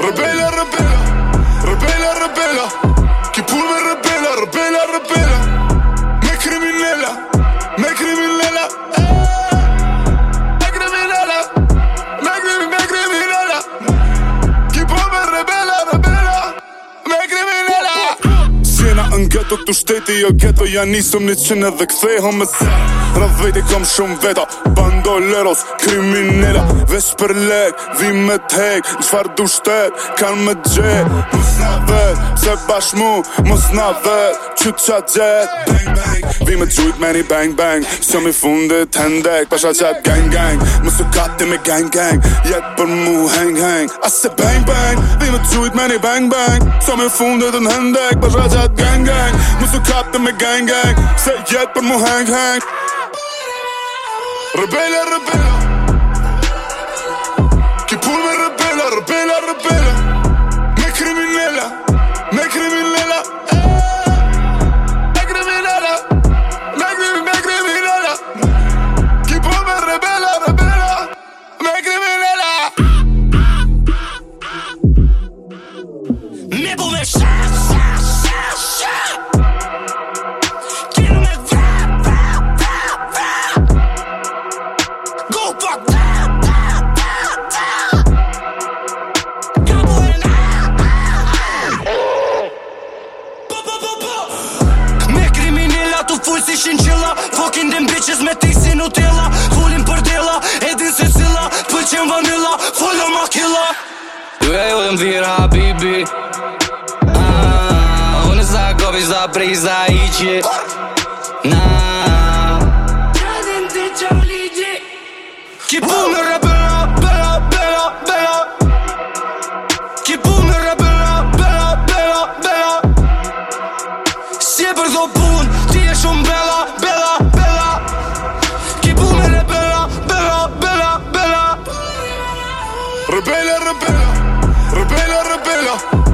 Rebella, rebella. Në gëtu këtu shteti jo geto Ja nisëm një qënë edhe këthejhëm e se Rëdhvejti kom shumë veta Bandoleros, kriminella Ves për lek, vi me t'hek Në qfar du shtet, kan me gje Mus na vet, se bash mu Mus na vet, që jet gjet Bang bang, vi me t'gjujt me një bang bang Së mi fundit hendek Pasha qat gang gang, mus u me gang gang Jet për mu hang hang A se bang bang, vi me t'gjujt me një bang bang Së mi fundit në hendek Pasha qat gang gang, mus u me gang gang Se jet për mu hang hang Rebella, rebella la repela. Me criminela, me criminela, eh. Me criminela, me, me criminela. Tipo me revela, revela, me criminela. Me pude si shinchilla Fokin dhe mbiqes me tik si nutella Fullin për dela, edin se cilla Pëlqen vanilla, folo ma killa Ju jo e ju dhe më thira, habibi ah, Unë sa kovi, sa priza, iqe Rebella, rebella, rebella, rebella